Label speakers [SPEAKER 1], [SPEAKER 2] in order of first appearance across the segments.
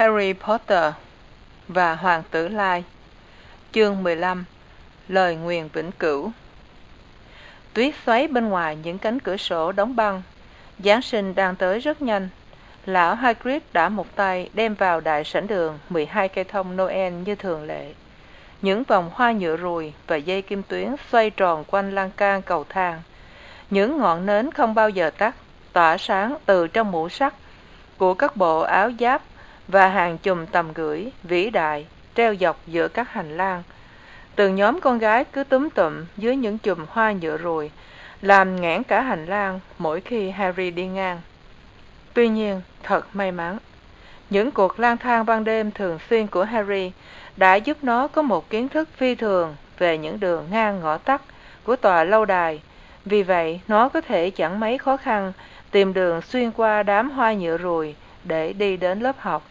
[SPEAKER 1] Harry Potter và Hoàng tử Lai. Chương 15 Lời nguyền vĩnh cửu. Tuyết xoáy bên ngoài những cánh cửa sổ đóng băng. Giáng sinh đang tới rất nhanh. Lão Hagrid đã một tay đem vào đại sảnh đường 12 cây thông Noel như thường lệ. Những vòng hoa nhựa rùi và dây kim tuyến xoay tròn quanh lan can cầu thang. Những ngọn nến không bao giờ tắt, Tỏa sáng từ trong mũ sắt của các bộ áo giáp và hàng chùm tầm gửi, vĩ đại, treo dọc giữa các hành lang. Từng nhóm con gái cứ túm tụm dưới những chùm hoa nhựa ruồi, làm nghẽn cả hành lang mỗi khi harry đi ngang. Tuy nhiên, thật may mắn, những cuộc lang thang ban đêm thường xuyên của harry đã giúp nó có một kiến thức phi thường về những đường ngang ngõ tắt của tòa lâu đài. Vì vậy, nó có thể chẳng mấy khó khăn tìm đường xuyên qua đám hoa nhựa ruồi để đi đến lớp học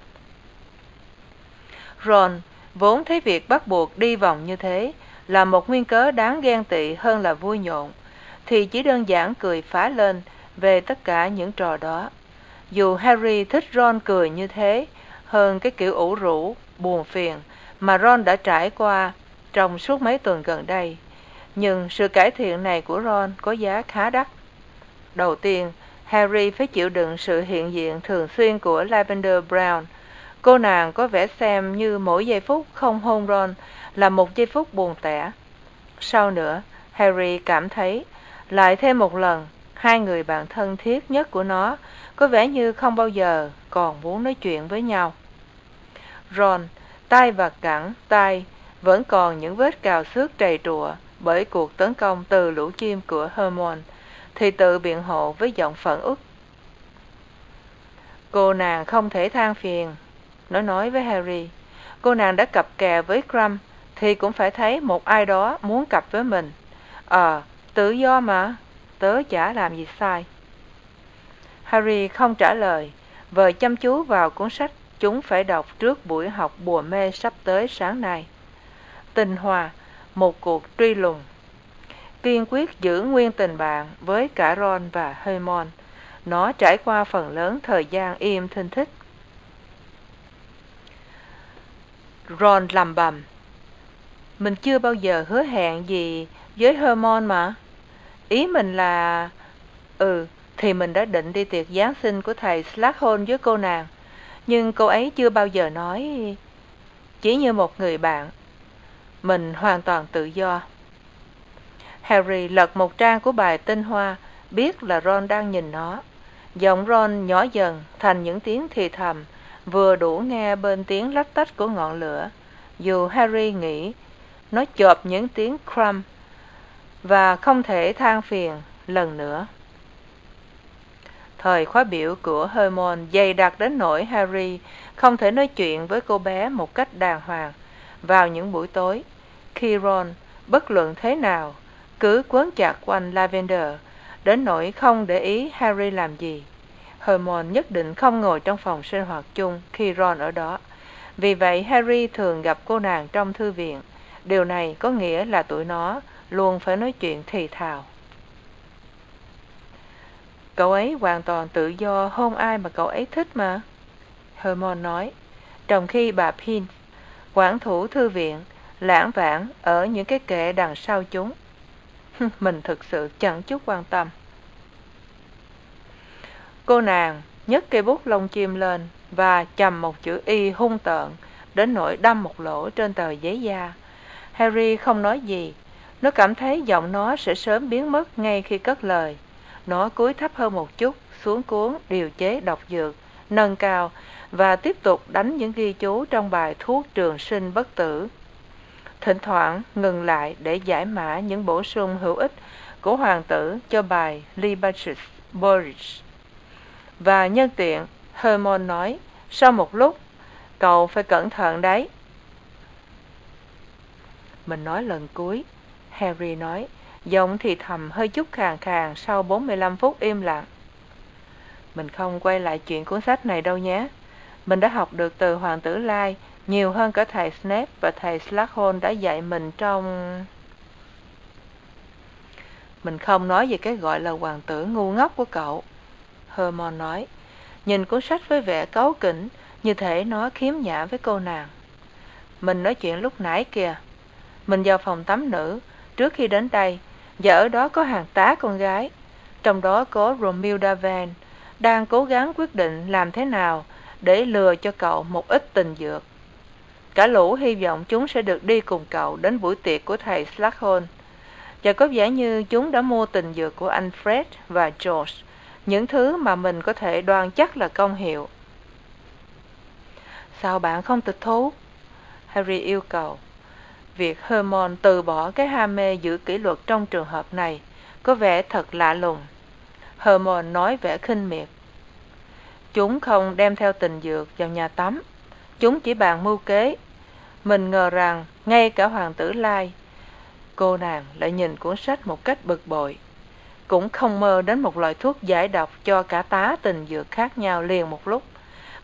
[SPEAKER 1] ron, vốn thấy việc bắt buộc đi vòng như thế là một nguyên cớ đáng ghen tị hơn là vui nhộn, thì chỉ đơn giản cười phá lên về tất cả những trò đó. Dù harry thích ron cười như thế, hơn cái kiểu ủ rũ, buồn phiền mà ron đã trải qua trong suốt mấy tuần gần đây. Nhưng sự cải thiện này của ron có giá khá đắt. Đầu tiên, harry phải chịu đựng sự hiện diện thường xuyên của lavender brown cô nàng có vẻ xem như mỗi giây phút không hôn ron là một giây phút buồn tẻ. Sau nữa, harry cảm thấy lại thêm một lần, hai người bạn thân thiết nhất của nó có vẻ như không bao giờ còn muốn nói chuyện với nhau. Ron, tay và cẳng tay, vẫn còn những vết cào xước trầy trụa bởi cuộc tấn công từ lũ chim của hermon thì tự biện hộ với giọng phẫn uất. Cô nàng không thể than phiền nó nói với harry cô nàng đã cặp kè với crumb thì cũng phải thấy một ai đó muốn cặp với mình. Ờ tự do mà tớ chả làm gì sai. Harry không trả lời. Vờ chăm chú vào cuốn sách chúng phải đọc trước buổi học bùa mê sắp tới sáng nay. Tình hòa, một cuộc truy lùng. Kiên quyết giữ nguyên tình bạn với cả ron và Hermione, nó trải qua phần lớn thời gian im thinh thích. Ron lầm bầm. Mình chưa bao giờ hứa hẹn gì với hermon mà. Ý mình là ừ thì mình đã định đi tiệc giáng sinh của thầy Slughorn với cô nàng. Nhưng cô ấy chưa bao giờ nói, chỉ như một người bạn. Mình hoàn toàn tự do. Harry lật một trang của bài tinh hoa, biết là ron đang nhìn nó. Giọng ron nhỏ dần thành những tiếng thì thầm vừa đủ nghe bên tiếng lách tách của ngọn lửa. Dù harry nghĩ nó chộp những tiếng crumb và không thể than phiền lần nữa. Thời khóa biểu của hermon dày đặc đến nỗi harry không thể nói chuyện với cô bé một cách đàng hoàng. Vào những buổi tối khi ron bất luận thế nào, cứ quấn chặt quanh lavender đến nỗi không để ý harry làm gì hermon nhất định không ngồi trong phòng sinh hoạt chung khi ron ở đó. Vì vậy, harry thường gặp cô nàng trong thư viện. Điều này có nghĩa là tụi nó luôn phải nói chuyện thì thào. Cậu ấy hoàn toàn tự do, hôn ai mà cậu ấy thích mà hermon nói. Trong khi bà pin quản thủ thư viện, lãng vãng ở những cái kệ đằng sau chúng. Mình thực sự chẳng chút quan tâm cô nàng nhấc cây bút lông chim lên và chầm một chữ y hung tợn đến nỗi đâm một lỗ trên tờ giấy da. Harry không nói gì. Nó cảm thấy giọng nó sẽ sớm biến mất ngay khi cất lời. Nó cúi thấp hơn một chút, xuống cuốn điều chế độc dược, nâng cao và tiếp tục đánh những ghi chú trong bài thuốc trường sinh bất tử. Thỉnh thoảng ngừng lại để giải mã những bổ sung hữu ích của hoàng tử cho bài libatus boris và nhân tiện, hermon nói, sau một lúc, cậu phải cẩn thận đấy. Mình nói lần cuối, harry nói, giọng thì thầm hơi chút khàn khàn sau bốn mươi lăm phút im lặng. Mình không quay lại chuyện cuốn sách này đâu nhé. Mình đã học được từ hoàng tử lai nhiều hơn cả thầy snape và thầy slughorn đã dạy mình trong mình không nói về cái gọi là hoàng tử ngu ngốc của cậu hermon nói nhìn cuốn sách với vẻ cáu kỉnh như thể nó khiếm nhã với cô nàng. Mình nói chuyện lúc nãy kìa. Mình vào phòng tắm nữ, trước khi đến đây, và ở đó có hàng tá con gái, trong đó có Romilda Van, đang cố gắng quyết định làm thế nào để lừa cho cậu một ít tình dược. Cả lũ hy vọng chúng sẽ được đi cùng cậu đến buổi tiệc của thầy Slughorn. Và có vẻ như chúng đã mua tình dược của anh Fred và George, những thứ mà mình có thể đoan chắc là công hiệu. Sao bạn không tịch thú? Harry yêu cầu. Việc hermon từ bỏ cái ham mê giữ kỷ luật trong trường hợp này có vẻ thật lạ lùng. hermon nói vẻ khinh miệt. Chúng không đem theo tình dược vào nhà tắm. Chúng chỉ bàn mưu kế. Mình ngờ rằng ngay cả hoàng tử Lai, cô nàng lại nhìn cuốn sách một cách bực bội. Cũng không mơ đến một loại thuốc giải độc cho cả tá tình dược khác nhau liền một lúc.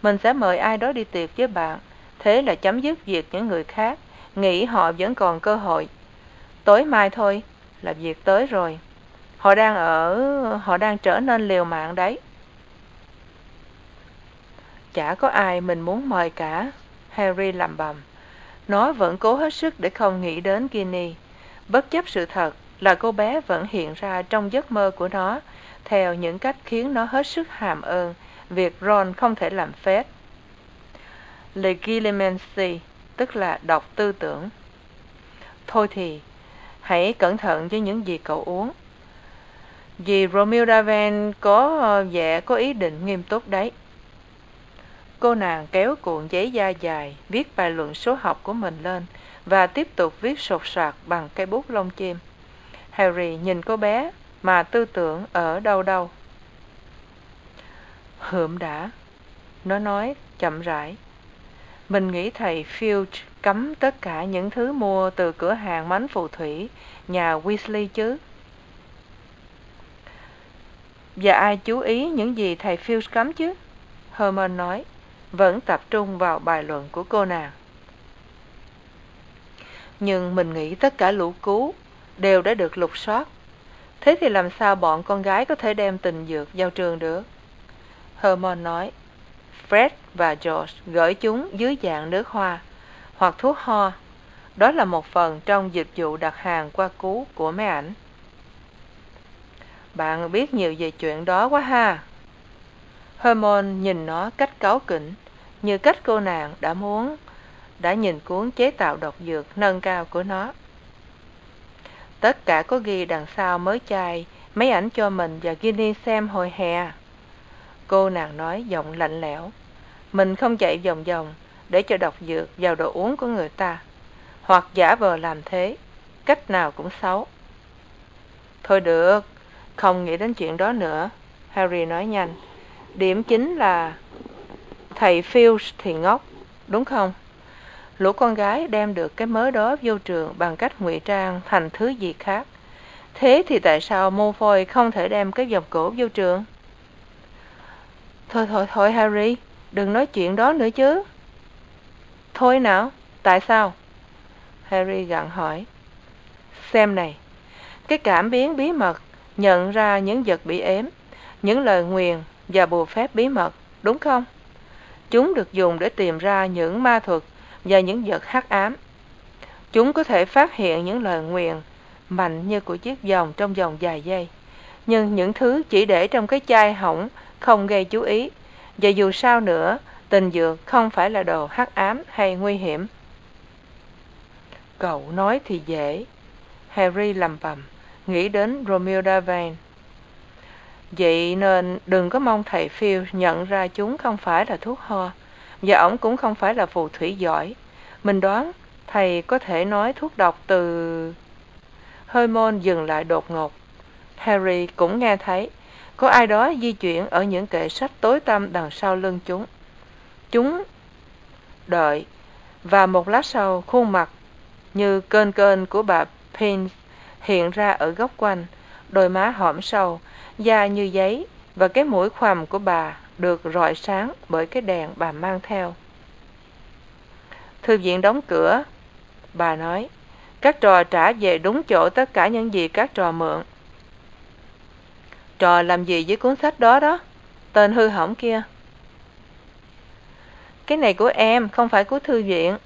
[SPEAKER 1] Mình sẽ mời ai đó đi tiệc với bạn. Thế là chấm dứt việc những người khác. Nghĩ họ vẫn còn cơ hội. Tối mai thôi, là việc tới rồi. Họ đang ở... họ đang trở nên liều mạng đấy. Chả có ai mình muốn mời cả. Harry làm bầm. Nó vẫn cố hết sức để không nghĩ đến Ginny. Bất chấp sự thật là cô bé vẫn hiện ra trong giấc mơ của nó, theo những cách khiến nó hết sức hàm ơn việc Ron không thể làm phép. Legilimency, tức là đọc tư tưởng. Thôi thì, hãy cẩn thận với những gì cậu uống. Vì romilda van có ờ, vẻ có ý định nghiêm túc đấy. Cô nàng kéo cuộn giấy da dài, viết bài luận số học của mình lên và tiếp tục viết sột soạt bằng cây bút lông chim. Harry nhìn cô bé mà tư tưởng ở đâu đâu. Hượm đã. Nó nói chậm rãi. Mình nghĩ thầy Filch cấm tất cả những thứ mua từ cửa hàng mánh phù thủy nhà Weasley chứ. Và ai chú ý những gì thầy Filch cấm chứ? Hermione nói, vẫn tập trung vào bài luận của cô nàng. Nhưng mình nghĩ tất cả lũ cú đều đã được lục soát. Thế thì làm sao bọn con gái có thể đem tình dược vào trường được? hermon nói, Fred và George gửi chúng dưới dạng nước hoa hoặc thuốc ho. Đó là một phần trong dịch vụ đặt hàng qua cú của máy ảnh. Bạn biết nhiều về chuyện đó quá ha. hermon nhìn nó cách cáu kỉnh, như cách cô nàng đã muốn, đã nhìn cuốn chế tạo độc dược nâng cao của nó. Tất cả có ghi đằng sau mới chai, mấy ảnh cho mình và Ginny xem hồi hè. Cô nàng nói giọng lạnh lẽo. Mình không chạy vòng vòng để cho độc dược vào đồ uống của người ta. Hoặc giả vờ làm thế. Cách nào cũng xấu. Thôi được, không nghĩ đến chuyện đó nữa. Harry nói nhanh. Điểm chính là thầy Filch thì ngốc, đúng không? Lũ con gái đem được cái mớ đó vô trường bằng cách ngụy trang thành thứ gì khác. Thế thì tại sao mô phôi không thể đem cái vòng cổ vô trường? Thôi thôi thôi Harry, đừng nói chuyện đó nữa chứ. Thôi nào, tại sao? Harry gặng hỏi. Xem này, cái cảm biến bí mật nhận ra những vật bị ếm, những lời nguyền và bùa phép bí mật, đúng không? Chúng được dùng để tìm ra những ma thuật và những vật hắc ám. Chúng có thể phát hiện những lời nguyền mạnh như của chiếc vòng trong vòng vài giây. Nhưng những thứ chỉ để trong cái chai hỏng không gây chú ý. Và dù sao nữa, tình dược không phải là đồ hắc ám hay nguy hiểm. Cậu nói thì dễ. Harry lầm bầm, nghĩ đến Romeo Davan. Vậy nên đừng có mong thầy Phil nhận ra chúng không phải là thuốc ho, và ổng cũng không phải là phù thủy giỏi. Mình đoán thầy có thể nói thuốc độc từ... Hơi môn dừng lại đột ngột. Harry cũng nghe thấy có ai đó di chuyển ở những kệ sách tối tăm đằng sau lưng chúng. Chúng đợi, và một lát sau khuôn mặt như kênh kênh của bà Payne hiện ra ở góc quanh, đôi má hõm sâu, da như giấy và cái mũi khoằm của bà được rọi sáng bởi cái đèn bà mang theo. Thư viện đóng cửa, bà nói, các trò trả về đúng chỗ tất cả những gì các trò mượn. Trò làm gì với cuốn sách đó đó? Tên hư hỏng kia. Cái này của em, không phải của thư viện.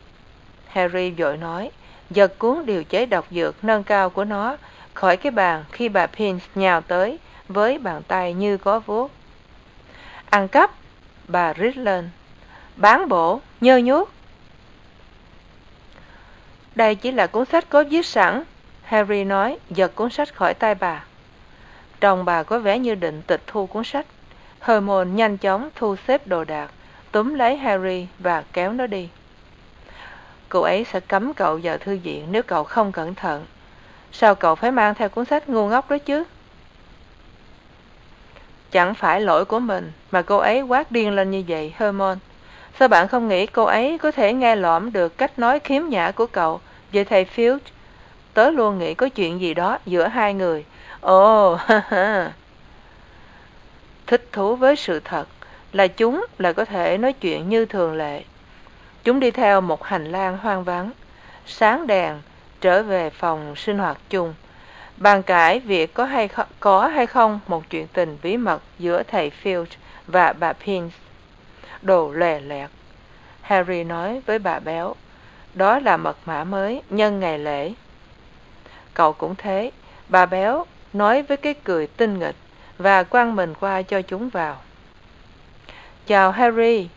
[SPEAKER 1] Harry vội nói, giật cuốn điều chế độc dược nâng cao của nó khỏi cái bàn khi bà Pins nhào tới với bàn tay như có vuốt. Ăn cắp, bà rít lên. Bán bổ, nhơ nhuốc. Đây chỉ là cuốn sách có viết sẵn, Harry nói, giật cuốn sách khỏi tay bà. Trông bà có vẻ như định tịch thu cuốn sách. Hermione nhanh chóng thu xếp đồ đạc, túm lấy Harry và kéo nó đi. Cô ấy sẽ cấm cậu vào thư viện nếu cậu không cẩn thận. Sao cậu phải mang theo cuốn sách ngu ngốc đó chứ? Chẳng phải lỗi của mình mà cô ấy quát điên lên như vậy, Hermione. Sao bạn không nghĩ cô ấy có thể nghe lõm được cách nói khiếm nhã của cậu về thầy Field? Tớ luôn nghĩ có chuyện gì đó giữa hai người. Ồ, ha ha. Thích thú với sự thật là chúng là có thể nói chuyện như thường lệ. Chúng đi theo một hành lang hoang vắng, sáng đèn, trở về phòng sinh hoạt chung. Bàn cãi việc có hay, có hay không một chuyện tình bí mật giữa thầy Field và bà Pins. Đồ lè lẹt. Harry nói với bà béo, đó là mật mã mới nhân ngày lễ. Cậu cũng thế, bà béo nói với cái cười tinh nghịch và quăng mình qua cho chúng vào. Chào Harry.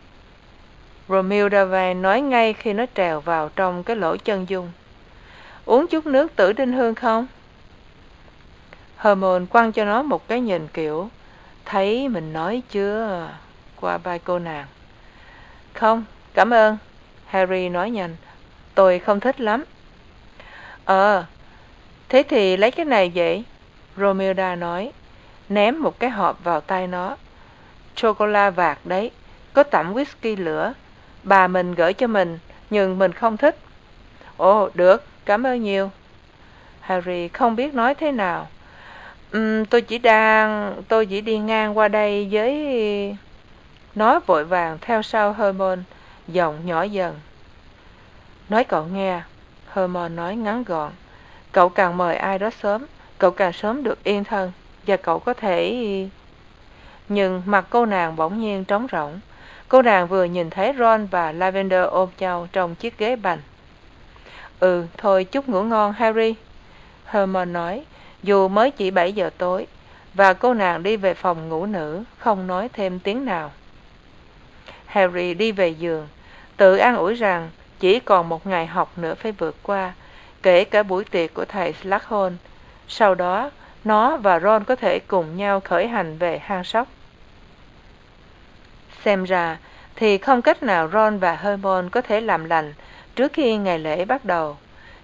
[SPEAKER 1] Romilda Vane nói ngay khi nó trèo vào trong cái lỗ chân dung. Uống chút nước tử đinh hương không? Hermione quăng cho nó một cái nhìn kiểu thấy mình nói chưa qua vai cô nàng. Không, cảm ơn. Harry nói nhanh. Tôi không thích lắm. Ờ, thế thì lấy cái này vậy. Romilda nói, ném một cái hộp vào tay nó. Chocolate vạt đấy, có tẩm whisky lửa. Bà mình gửi cho mình, nhưng mình không thích. Ồ, được, cảm ơn nhiều. Harry không biết nói thế nào. Um, tôi chỉ đang, tôi chỉ đi ngang qua đây với... Nói vội vàng theo sau Hermione, giọng nhỏ dần. Nói cậu nghe, Hermione nói ngắn gọn. Cậu càng mời ai đó sớm, cậu càng sớm được yên thân, và cậu có thể... Nhưng mặt cô nàng bỗng nhiên trống rỗng. Cô nàng vừa nhìn thấy Ron và Lavender ôm nhau trong chiếc ghế bành. Ừ, thôi chúc ngủ ngon Harry. Hermione nói, dù mới chỉ bảy giờ tối, và cô nàng đi về phòng ngủ nữ, không nói thêm tiếng nào. Harry đi về giường, tự an ủi rằng chỉ còn một ngày học nữa phải vượt qua, kể cả buổi tiệc của thầy Slughorn. Sau đó, nó và Ron có thể cùng nhau khởi hành về hang sóc. Xem ra, thì không cách nào Ron và Hermione có thể làm lành trước khi ngày lễ bắt đầu.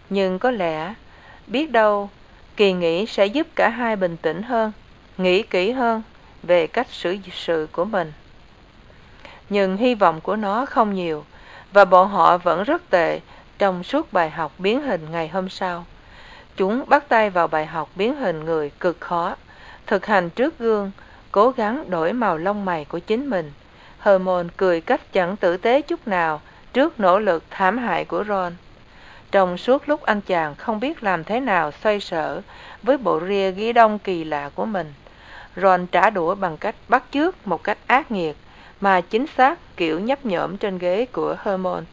[SPEAKER 1] Nhưng có lẽ, biết đâu, kỳ nghỉ sẽ giúp cả hai bình tĩnh hơn, nghĩ kỹ hơn về cách xử sự của mình. Nhưng hy vọng của nó không nhiều, và bọn họ vẫn rất tệ trong suốt bài học biến hình ngày hôm sau. Chúng bắt tay vào bài học biến hình người cực khó, thực hành trước gương, cố gắng đổi màu lông mày của chính mình. Hermione cười cách chẳng tử tế chút nào trước nỗ lực thảm hại của Ron. Trong suốt lúc anh chàng không biết làm thế nào xoay sở với bộ ria ghi đông kỳ lạ của mình, Ron trả đũa bằng cách bắt chước một cách ác nghiệt mà chính xác kiểu nhấp nhổm trên ghế của hermon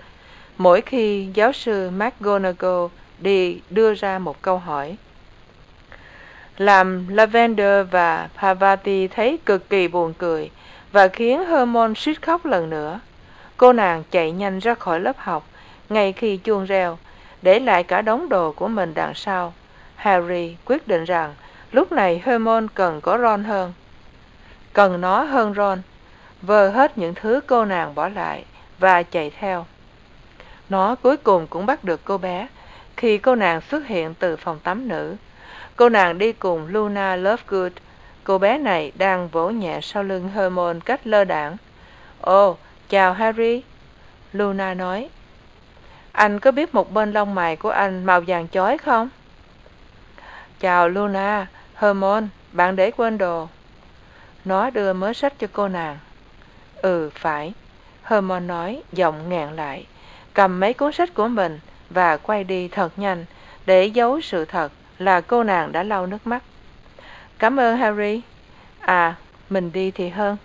[SPEAKER 1] mỗi khi giáo sư McGonagall đi đưa ra một câu hỏi. Làm Lavender và Parvati thấy cực kỳ buồn cười và khiến hermon suýt khóc lần nữa. Cô nàng chạy nhanh ra khỏi lớp học ngay khi chuông reo, để lại cả đống đồ của mình đằng sau. Harry quyết định rằng lúc này Hermione cần có Ron hơn. Cần nó hơn Ron, vơ hết những thứ cô nàng bỏ lại và chạy theo. Nó cuối cùng cũng bắt được cô bé khi cô nàng xuất hiện từ phòng tắm nữ. Cô nàng đi cùng Luna Lovegood. Cô bé này đang vỗ nhẹ sau lưng Hermione cách lơ đảng. Ồ, chào Harry. Luna nói. Anh có biết một bên lông mày của anh màu vàng chói không? Chào Luna, Hermon, bạn để quên đồ. Nó đưa mớ sách cho cô nàng. Ừ, phải. Hermon nói, giọng ngẹn lại cầm mấy cuốn sách của mình và quay đi thật nhanh để giấu sự thật là cô nàng đã lau nước mắt. Cảm ơn Harry. À, mình đi thì hơn.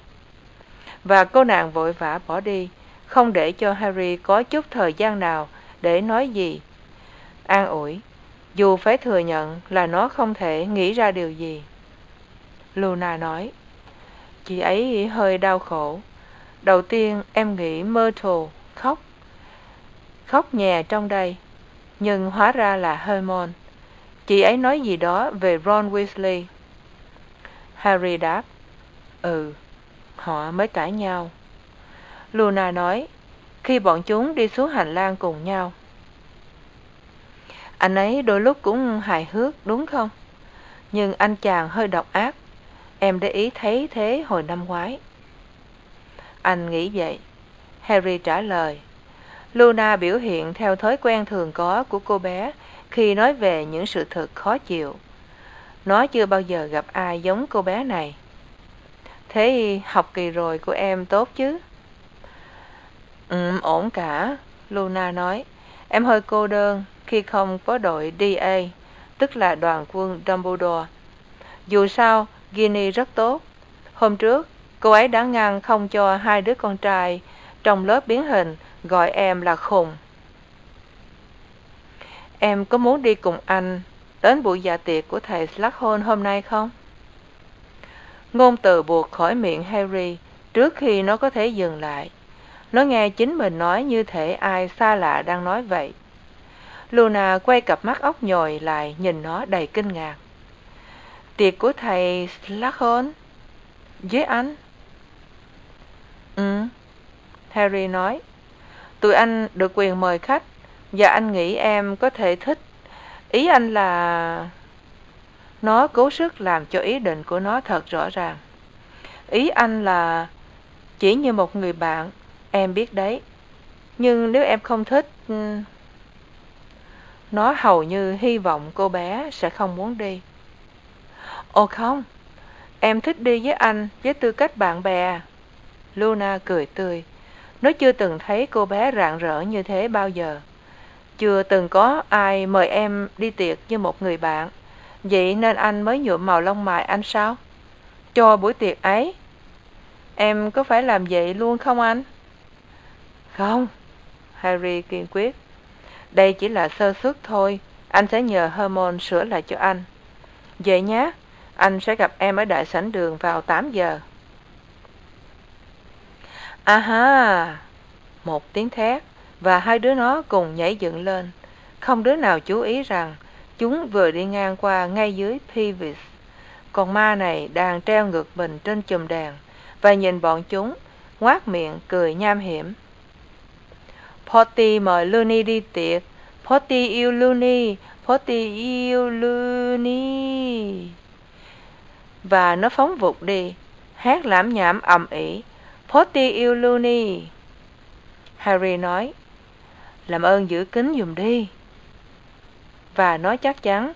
[SPEAKER 1] Và cô nàng vội vã bỏ đi, không để cho Harry có chút thời gian nào để nói gì. An ủi, dù phải thừa nhận là nó không thể nghĩ ra điều gì. Luna nói, chị ấy hơi đau khổ. Đầu tiên em nghĩ Myrtle khóc. Khóc nhè trong đây, nhưng hóa ra là hermon Chị ấy nói gì đó về Ron Weasley. Harry đáp, Ừ, họ mới cãi nhau. Luna nói, khi bọn chúng đi xuống hành lang cùng nhau. Anh ấy đôi lúc cũng hài hước, đúng không? Nhưng anh chàng hơi độc ác. Em để ý thấy thế hồi năm ngoái. Anh nghĩ vậy. Harry trả lời. Luna biểu hiện theo thói quen thường có của cô bé khi nói về những sự thật khó chịu. Nó chưa bao giờ gặp ai giống cô bé này. Thế học kỳ rồi của em tốt chứ? Ừ, ổn cả, Luna nói. Em hơi cô đơn khi không có đội DA, tức là đoàn quân Dumbledore. Dù sao, Ginny rất tốt. Hôm trước, cô ấy đã ngăn không cho hai đứa con trai trong lớp biến hình gọi em là khùng. Em có muốn đi cùng anh đến buổi dạ tiệc của thầy Slughorn hôm nay không? Ngôn từ buộc khỏi miệng Harry trước khi nó có thể dừng lại. Nó nghe chính mình nói như thể ai xa lạ đang nói vậy. Luna quay cặp mắt ốc nhồi lại nhìn nó đầy kinh ngạc. Tiệc của thầy Slughorn? Với anh? Ừ. Harry nói. Tụi anh được quyền mời khách và anh nghĩ em có thể thích. Ý anh là... Nó cố sức làm cho ý định của nó thật rõ ràng. Ý anh là chỉ như một người bạn, em biết đấy. Nhưng nếu em không thích... Ừ, nó hầu như hy vọng cô bé sẽ không muốn đi. Ồ không, em thích đi với anh với tư cách bạn bè. Luna cười tươi. Nó chưa từng thấy cô bé rạng rỡ như thế bao giờ. Chưa từng có ai mời em đi tiệc như một người bạn. Vậy nên anh mới nhuộm màu lông mày anh sao? Cho buổi tiệc ấy. Em có phải làm vậy luôn không anh? Không. Harry kiên quyết. Đây chỉ là sơ suất thôi. Anh sẽ nhờ Hermon sửa lại cho anh. Vậy nhé. Anh sẽ gặp em ở đại sảnh đường vào 8 giờ. À ha! Một tiếng thét và hai đứa nó cùng nhảy dựng lên. Không đứa nào chú ý rằng chúng vừa đi ngang qua ngay dưới Peeves. Con ma này đang treo ngược mình trên chùm đèn và nhìn bọn chúng, ngoác miệng cười nham hiểm. Potty mời luni đi tiệc. Potty yêu luni Potty yêu luni Và nó phóng vụt đi, hát lãm nhảm ầm ĩ. Potty yêu luni Harry nói, làm ơn giữ kín dùm đi. Và nói chắc chắn,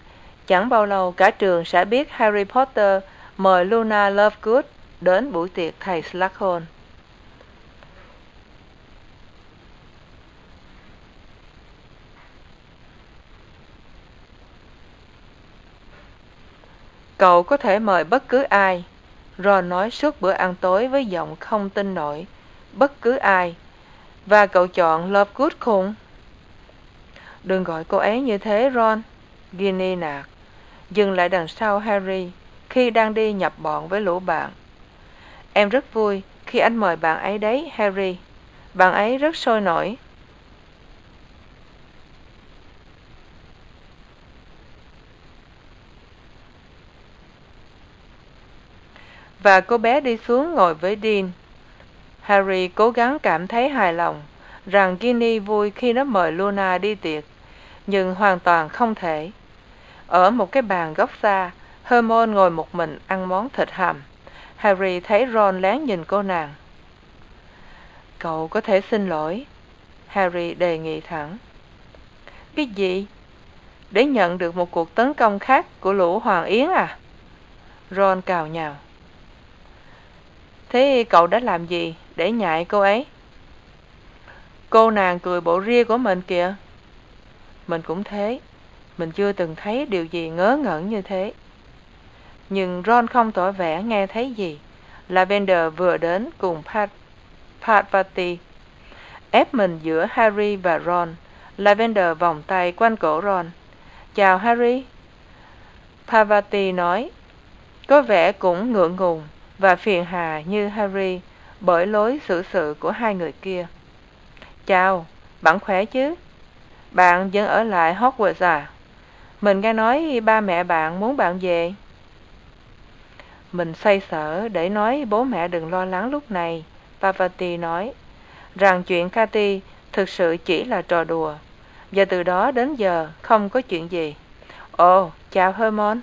[SPEAKER 1] chẳng bao lâu cả trường sẽ biết Harry Potter mời Luna Lovegood đến buổi tiệc thầy Slughorn. Cậu có thể mời bất cứ ai. Ron nói suốt bữa ăn tối với giọng không tin nổi. Bất cứ ai. Và cậu chọn Lovegood khùng. Đừng gọi cô ấy như thế, Ron. Ginny nạt. Dừng lại đằng sau Harry khi đang đi nhập bọn với lũ bạn. Em rất vui khi anh mời bạn ấy đấy, Harry. Bạn ấy rất sôi nổi. Và cô bé đi xuống ngồi với Dean. Harry cố gắng cảm thấy hài lòng rằng Ginny vui khi nó mời Luna đi tiệc, nhưng hoàn toàn không thể. Ở một cái bàn góc xa, Hermione ngồi một mình ăn món thịt hầm. Harry thấy Ron lén nhìn cô nàng. Cậu có thể xin lỗi. Harry đề nghị thẳng. Cái gì? Để nhận được một cuộc tấn công khác của lũ Hoàng Yến à? Ron cào nhào. Thế cậu đã làm gì để nhại cô ấy? Cô nàng cười bộ ria của mình kìa. Mình cũng thế. Mình chưa từng thấy điều gì ngớ ngẩn như thế. Nhưng Ron không tỏ vẻ nghe thấy gì. Lavender vừa đến cùng Pat, Parvati. ép mình giữa Harry và Ron. Lavender vòng tay quanh cổ Ron. Chào Harry. Parvati nói, có vẻ cũng ngượng ngùng và phiền hà như Harry bởi lối xử sự của hai người kia. Chào, bạn khỏe chứ? Bạn vẫn ở lại Hogwarts à? Mình nghe nói ba mẹ bạn muốn bạn về. Mình say sở để nói bố mẹ đừng lo lắng lúc này, Pavati nói, rằng chuyện Cathy thực sự chỉ là trò đùa, và từ đó đến giờ không có chuyện gì. Ồ, chào Hermon.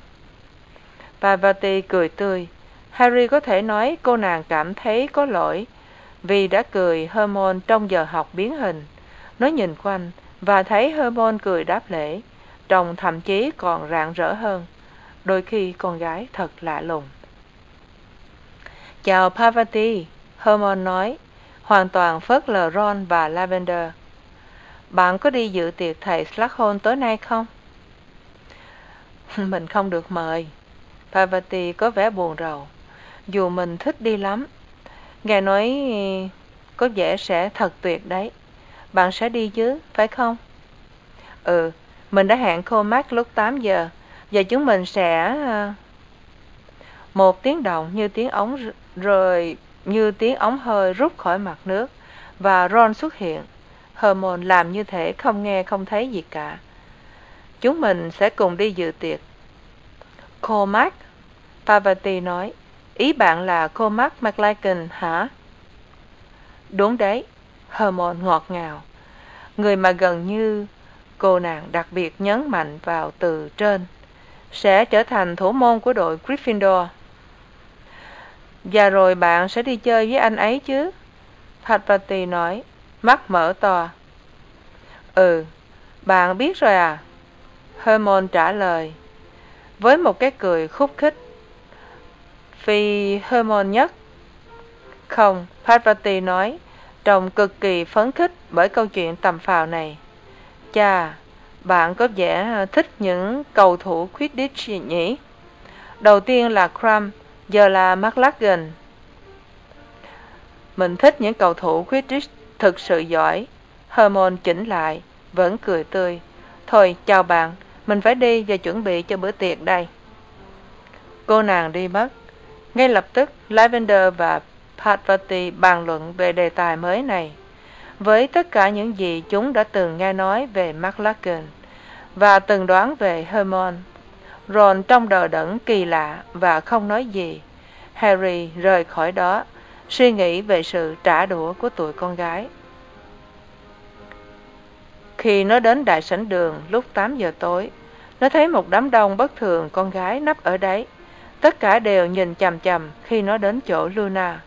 [SPEAKER 1] Pavati cười tươi. Harry có thể nói cô nàng cảm thấy có lỗi vì đã cười Hermione trong giờ học biến hình. Nó nhìn quanh và thấy Hermione cười đáp lễ, trông thậm chí còn rạng rỡ hơn. Đôi khi con gái thật lạ lùng. Chào Parvati, Hermione nói, hoàn toàn phớt lờ Ron và Lavender. Bạn có đi dự tiệc thầy Slughorn tối nay không? mình không được mời. Parvati có vẻ buồn rầu. Dù mình thích đi lắm. Nghe nói có vẻ sẽ thật tuyệt đấy. Bạn sẽ đi chứ, phải không? Ừ, mình đã hẹn cô Mark lúc 8 giờ. Và chúng mình sẽ... Ờ, một tiếng động như tiếng ống rời như tiếng ống hơi rút khỏi mặt nước và Ron xuất hiện. Hermione làm như thể không nghe không thấy gì cả. Chúng mình sẽ cùng đi dự tiệc. Cô Mark, Pavati nói, ý bạn là cô McLagan hả? Đúng đấy, Hermon ngọt ngào. Người mà gần như cô nàng đặc biệt nhấn mạnh vào từ trên sẽ trở thành thủ môn của đội Gryffindor. Và rồi bạn sẽ đi chơi với anh ấy chứ? Parvati nói, mắt mở to. Ừ, bạn biết rồi à? Hermon trả lời, với một cái cười khúc khích. Phi Hermione nhất. Không, Parvati nói, trông cực kỳ phấn khích bởi câu chuyện tầm phào này. Chà, bạn có vẻ thích những cầu thủ Quidditch nhỉ? Đầu tiên là crum giờ là McLagan. Mình thích những cầu thủ Quidditch thực sự giỏi. Hermione chỉnh lại, vẫn cười tươi. Thôi, chào bạn, mình phải đi và chuẩn bị cho bữa tiệc đây. Cô nàng đi mất. Ngay lập tức, Lavender và Parvati bàn luận về đề tài mới này, với tất cả những gì chúng đã từng nghe nói về McLachlan và từng đoán về Hermon. Ron trong đờ đẫn kỳ lạ và không nói gì. Harry rời khỏi đó, suy nghĩ về sự trả đũa của tụi con gái. Khi nó đến đại sảnh đường lúc 8 giờ tối, nó thấy một đám đông bất thường con gái nấp ở đấy. Tất cả đều nhìn chằm chằm khi nó đến chỗ Luna.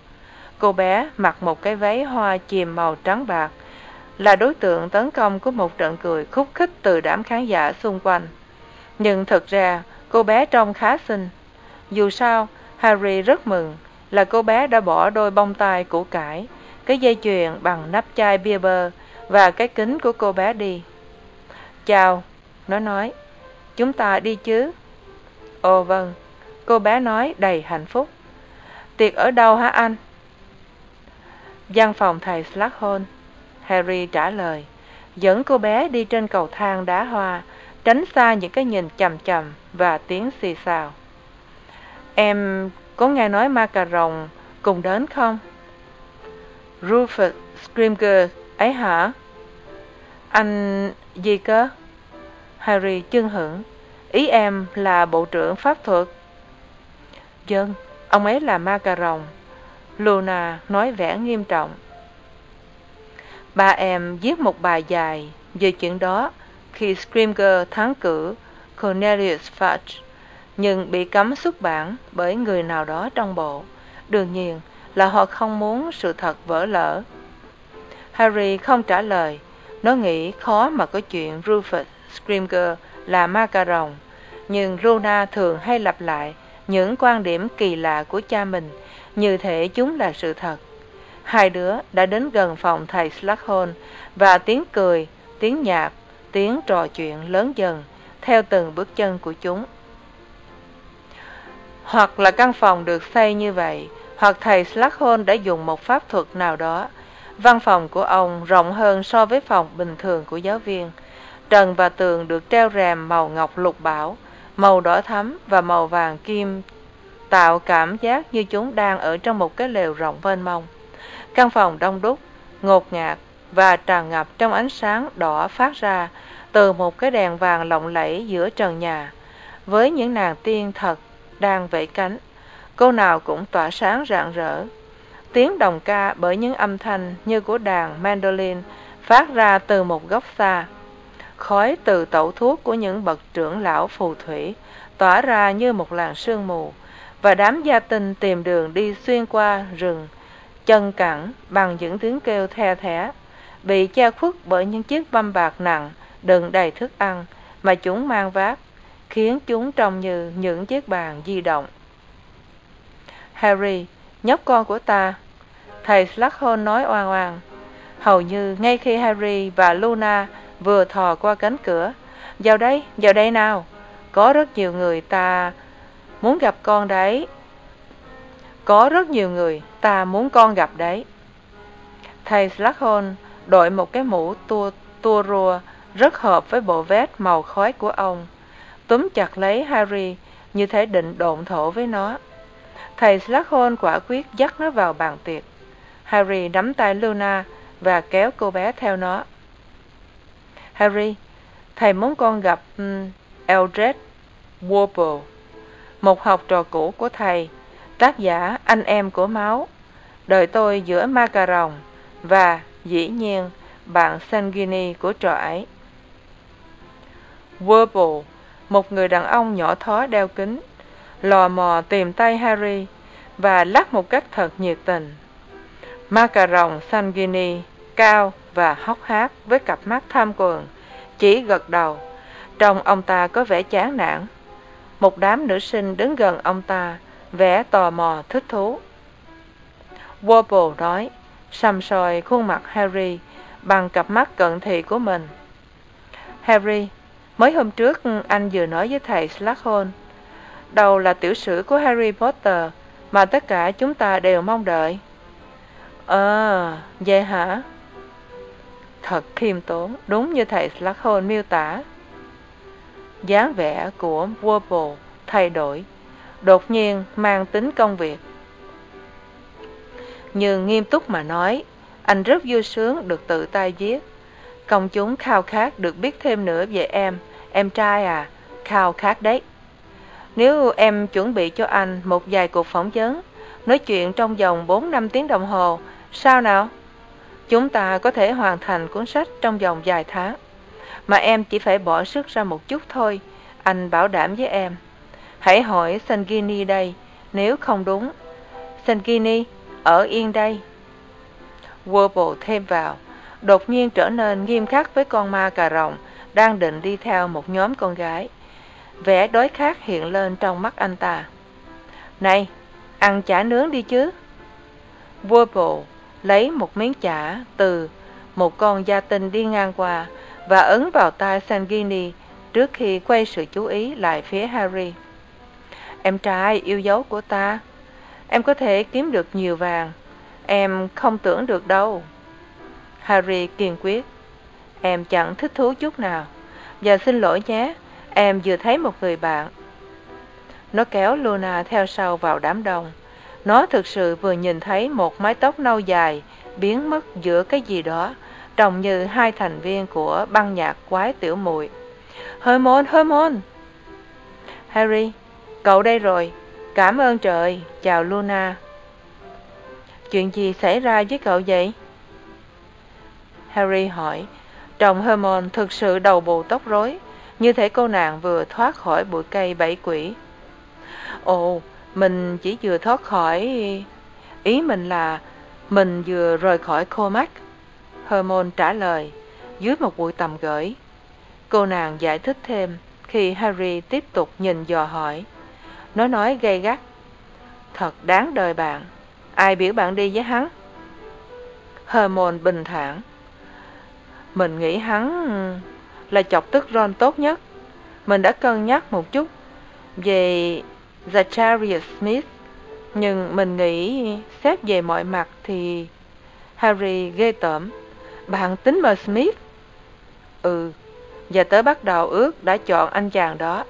[SPEAKER 1] Cô bé mặc một cái váy hoa chìm màu trắng bạc, là đối tượng tấn công của một trận cười khúc khích từ đám khán giả xung quanh. Nhưng thực ra, cô bé trông khá xinh. Dù sao, Harry rất mừng là cô bé đã bỏ đôi bông tai củ cải, cái dây chuyền bằng nắp chai bia bơ và cái kính của cô bé đi. Chào, nó nói, chúng ta đi chứ? Ồ vâng, cô bé nói đầy hạnh phúc. Tiệc ở đâu hả anh? Văn phòng thầy Slughorn. Harry trả lời, dẫn cô bé đi trên cầu thang đá hoa, tránh xa những cái nhìn chầm chầm và tiếng xì xào. Em có nghe nói ma cà rồng cùng đến không? Rufus Scrimger ấy hả? Anh gì cơ? Harry chưng hửng. Ý em là bộ trưởng pháp thuật. Dân, ông ấy là ma cà rồng. Luna nói vẻ nghiêm trọng. Ba em viết một bài dài về chuyện đó khi Scrimger thắng cử Cornelius Fudge, nhưng bị cấm xuất bản bởi người nào đó trong bộ. Đương nhiên là họ không muốn sự thật vỡ lỡ. Harry không trả lời, nó nghĩ khó mà có chuyện Rufus Scrimger là ma cà rồng, nhưng Luna thường hay lặp lại những quan điểm kỳ lạ của cha mình, như thể chúng là sự thật. Hai đứa đã đến gần phòng thầy Slughorn và tiếng cười, tiếng nhạc, tiếng trò chuyện lớn dần theo từng bước chân của chúng. Hoặc là căn phòng được xây như vậy, hoặc thầy Slughorn đã dùng một pháp thuật nào đó Văn phòng của ông rộng hơn so với phòng bình thường của giáo viên. Trần và tường được treo rèm màu ngọc lục bảo, màu đỏ thắm và màu vàng kim tạo cảm giác như chúng đang ở trong một cái lều rộng mênh mông. Căn phòng đông đúc, ngột ngạt và tràn ngập trong ánh sáng đỏ phát ra từ một cái đèn vàng lộng lẫy giữa trần nhà, với những nàng tiên thật đang vẫy cánh. Cô nào cũng tỏa sáng rạng rỡ. Tiếng đồng ca bởi những âm thanh như của đàn mandolin phát ra từ một góc xa. Khói từ tẩu thuốc của những bậc trưởng lão phù thủy tỏa ra như một làn sương mù, và đám gia tinh tìm đường đi xuyên qua rừng, chân cẳng bằng những tiếng kêu the thé, bị che khuất bởi những chiếc băm bạc nặng đựng đầy thức ăn mà chúng mang vác, khiến chúng trông như những chiếc bàn di động. Harry, nhóc con của ta, thầy Slughorn nói oan oan. Hầu như ngay khi Harry và Luna vừa thò qua cánh cửa, vào đây, vào đây nào, có rất nhiều người ta muốn gặp con đấy. Có rất nhiều người ta muốn con gặp đấy. Thầy Slughorn đội một cái mũ tua, tua rùa rất hợp với bộ vest màu khói của ông, túm chặt lấy Harry như thể định độn thổ với nó. Thầy Slughorn quả quyết dắt nó vào bàn tiệc. Harry nắm tay Luna và kéo cô bé theo nó. Harry, thầy muốn con gặp um, Eldred Warble, một học trò cũ của thầy, tác giả anh em của máu, đời tôi giữa Macaron và, dĩ nhiên, bạn Sanguini của trò ấy. Warble, một người đàn ông nhỏ thó đeo kính, lò mò tìm tay Harry và lắc một cách thật nhiệt tình. Macaron Sanguini, cao và hóc hác với cặp mắt tham quần, chỉ gật đầu. Trông ông ta có vẻ chán nản. Một đám nữ sinh đứng gần ông ta, vẻ tò mò thích thú. Warble nói, sầm soi khuôn mặt Harry bằng cặp mắt cận thị của mình. Harry, mới hôm trước anh vừa nói với thầy Slughorn, đầu là tiểu sử của Harry Potter mà tất cả chúng ta đều mong đợi. Ờ, vậy hả? Thật khiêm tốn, đúng như thầy Slughorn miêu tả. dáng vẻ của Warble thay đổi, đột nhiên mang tính công việc. Nhưng nghiêm túc mà nói, anh rất vui sướng được tự tay viết. Công chúng khao khát được biết thêm nữa về em, em trai à, khao khát đấy. Nếu em chuẩn bị cho anh một vài cuộc phỏng vấn, nói chuyện trong vòng 4 năm tiếng đồng hồ, sao nào? Chúng ta có thể hoàn thành cuốn sách trong vòng vài tháng, mà em chỉ phải bỏ sức ra một chút thôi, anh bảo đảm với em. Hãy hỏi Sangini đây, nếu không đúng. Sangini, ở yên đây. Warble thêm vào, đột nhiên trở nên nghiêm khắc với con ma cà rồng, đang định đi theo một nhóm con gái. Vẻ đói khát hiện lên trong mắt anh ta. Này, ăn chả nướng đi chứ. Warble lấy một miếng chả từ một con gia tinh đi ngang qua và ấn vào tai Sangini trước khi quay sự chú ý lại phía Harry. Em trai yêu dấu của ta, em có thể kiếm được nhiều vàng, em không tưởng được đâu. Harry kiên quyết, em chẳng thích thú chút nào, và xin lỗi nhé, em vừa thấy một người bạn. Nó kéo Luna theo sau vào đám đông. Nó thực sự vừa nhìn thấy một mái tóc nâu dài biến mất giữa cái gì đó, trông như hai thành viên của băng nhạc quái tiểu muội. Hermione, Hermione! Harry, cậu đây rồi. Cảm ơn trời, chào Luna. Chuyện gì xảy ra với cậu vậy? Harry hỏi, chồng Hermione thực sự đầu bù tóc rối, như thể cô nàng vừa thoát khỏi bụi cây bảy quỷ. Ồ, mình chỉ vừa thoát khỏi... Ý mình là mình vừa rời khỏi Comac. Hermione trả lời, dưới một bụi tầm gửi. Cô nàng giải thích thêm khi Harry tiếp tục nhìn dò hỏi. Nó nói gay gắt. Thật đáng đời bạn. Ai biểu bạn đi với hắn? Hermione bình thản. Mình nghĩ hắn là chọc tức Ron tốt nhất. Mình đã cân nhắc một chút về Zacharias Smith. Nhưng mình nghĩ xét về mọi mặt thì Harry ghê tởm. Bạn tính mời Smith? Ừ, và tớ bắt đầu ước đã chọn anh chàng đó.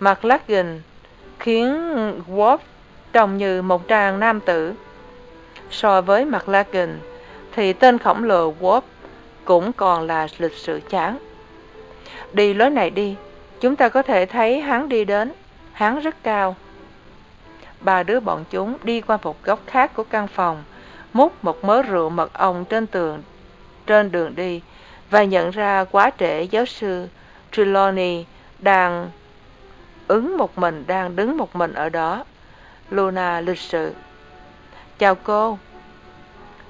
[SPEAKER 1] McLaggen khiến Wolf trông như một trang nam tử. So với McLaggen thì tên khổng lồ Wolf cũng còn là lịch sử chán. Đi lối này đi, chúng ta có thể thấy hắn đi đến, hắn rất cao. Ba đứa bọn chúng đi qua một góc khác của căn phòng, múc một mớ rượu mật ong trên tường trên đường đi và nhận ra quá trễ giáo sư Trelawney đang ứng một mình, đang đứng một mình ở đó. Luna lịch sự. Chào cô.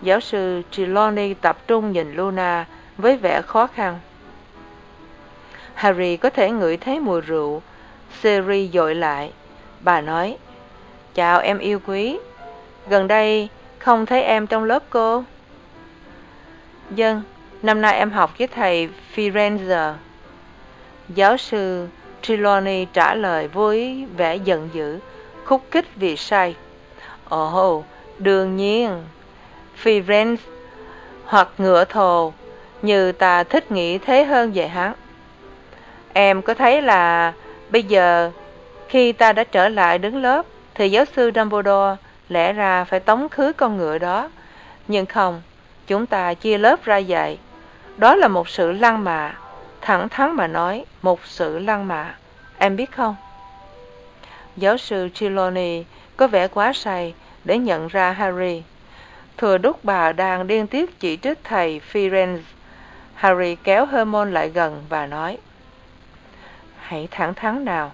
[SPEAKER 1] Giáo sư Trelawney tập trung nhìn Luna với vẻ khó khăn. Harry có thể ngửi thấy mùi rượu. Siri dội lại. Bà nói, Chào em yêu quý. Gần đây không thấy em trong lớp cô. Dân, năm nay em học với thầy Firenze. Giáo sư Trelawney trả lời với vẻ giận dữ, khúc kích vì sai. Ồ, oh, đương nhiên. Firenze hoặc ngựa thồ, như ta thích nghĩ thế hơn về hắn. Em có thấy là bây giờ khi ta đã trở lại đứng lớp thì giáo sư Dumbledore lẽ ra phải tống khứ con ngựa đó. Nhưng không, chúng ta chia lớp ra dạy. Đó là một sự lăng mạ, thẳng thắn mà nói, một sự lăng mạ. Em biết không? Giáo sư Trelawney có vẻ quá say để nhận ra Harry. Thừa đúc bà đang điên tiết chỉ trích thầy Firenze. Harry kéo Hermione lại gần và nói Hãy thẳng thắn nào.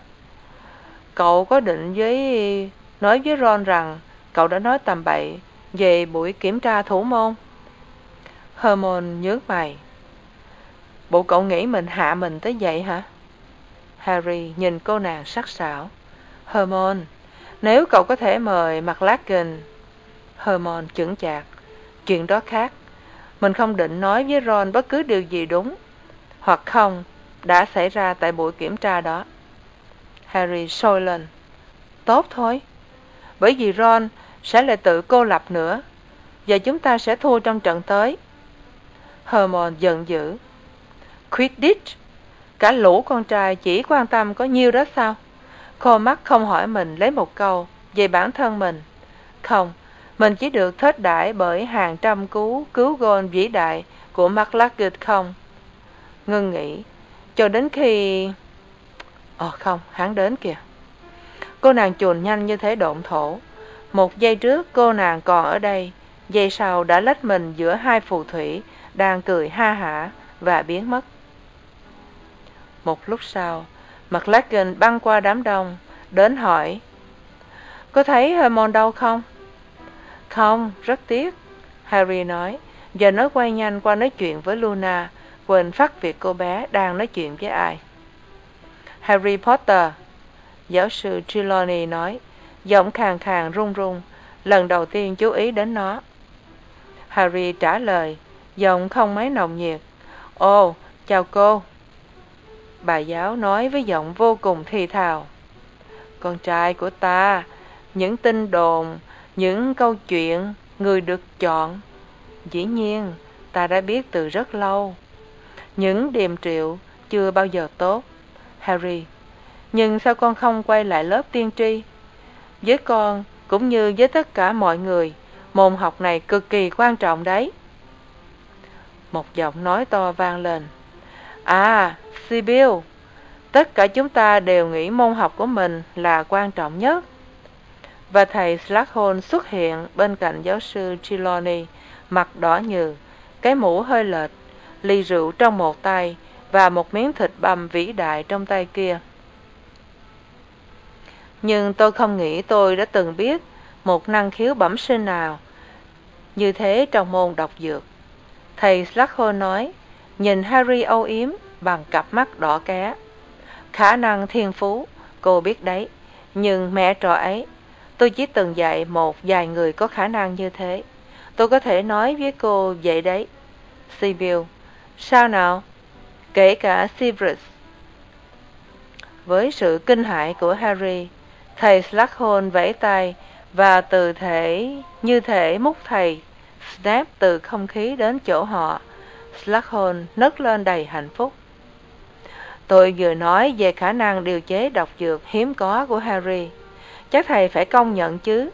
[SPEAKER 1] Cậu có định với nói với Ron rằng cậu đã nói tầm bậy về buổi kiểm tra thủ môn. Hermione nhớ mày. Bộ cậu nghĩ mình hạ mình tới vậy hả? Harry nhìn cô nàng sắc sảo. Hermione, nếu cậu có thể mời McLaggen... Hermione chững chạc. Chuyện đó khác. Mình không định nói với Ron bất cứ điều gì đúng. Hoặc không, đã xảy ra tại buổi kiểm tra đó. Harry sôi lên. Tốt thôi. Bởi vì Ron sẽ lại tự cô lập nữa. Và chúng ta sẽ thua trong trận tới. Hermione giận dữ. Quidditch? Cả lũ con trai chỉ quan tâm có nhiêu đó sao? Cô mắt không hỏi mình lấy một câu về bản thân mình. Không, mình chỉ được thết đãi bởi hàng trăm cú cứu gôn vĩ đại của McLaughlin không? Ngưng nghĩ, cho đến khi... ờ không, hắn đến kìa. Cô nàng chuồn nhanh như thế độn thổ. Một giây trước cô nàng còn ở đây, giây sau đã lách mình giữa hai phù thủy đang cười ha hả và biến mất. Một lúc sau, McLaggen băng qua đám đông, đến hỏi, Có thấy Hermione đâu không? Không, rất tiếc, Harry nói, giờ nó quay nhanh qua nói chuyện với Luna, quên phát việc cô bé đang nói chuyện với ai. Harry Potter, giáo sư Trelawney nói, giọng khàn khàn run run, lần đầu tiên chú ý đến nó. Harry trả lời, giọng không mấy nồng nhiệt. Ồ, chào cô. Bà giáo nói với giọng vô cùng thì thào. Con trai của ta, những tin đồn, những câu chuyện, người được chọn. Dĩ nhiên, ta đã biết từ rất lâu. Những điềm triệu chưa bao giờ tốt. Harry, nhưng sao con không quay lại lớp tiên tri? Với con, cũng như với tất cả mọi người, môn học này cực kỳ quan trọng đấy. Một giọng nói to vang lên. À, Sibyl, tất cả chúng ta đều nghĩ môn học của mình là quan trọng nhất. Và thầy Slughorn xuất hiện bên cạnh giáo sư Trelawney, mặt đỏ nhừ, cái mũ hơi lệch, ly rượu trong một tay và một miếng thịt bằm vĩ đại trong tay kia. Nhưng tôi không nghĩ tôi đã từng biết một năng khiếu bẩm sinh nào như thế trong môn đọc dược. Thầy Slughorn nói, nhìn Harry âu yếm bằng cặp mắt đỏ ké. Khả năng thiên phú, cô biết đấy, nhưng mẹ trò ấy, tôi chỉ từng dạy một vài người có khả năng như thế. Tôi có thể nói với cô vậy đấy. Sibyl, sao nào? Kể cả Severus. Với sự kinh hãi của Harry, thầy Slughorn vẫy tay và từ thể như thể múc thầy Snap từ không khí đến chỗ họ. Slughorn nấc lên đầy hạnh phúc. Tôi vừa nói về khả năng điều chế độc dược hiếm có của Harry. Chắc thầy phải công nhận chứ.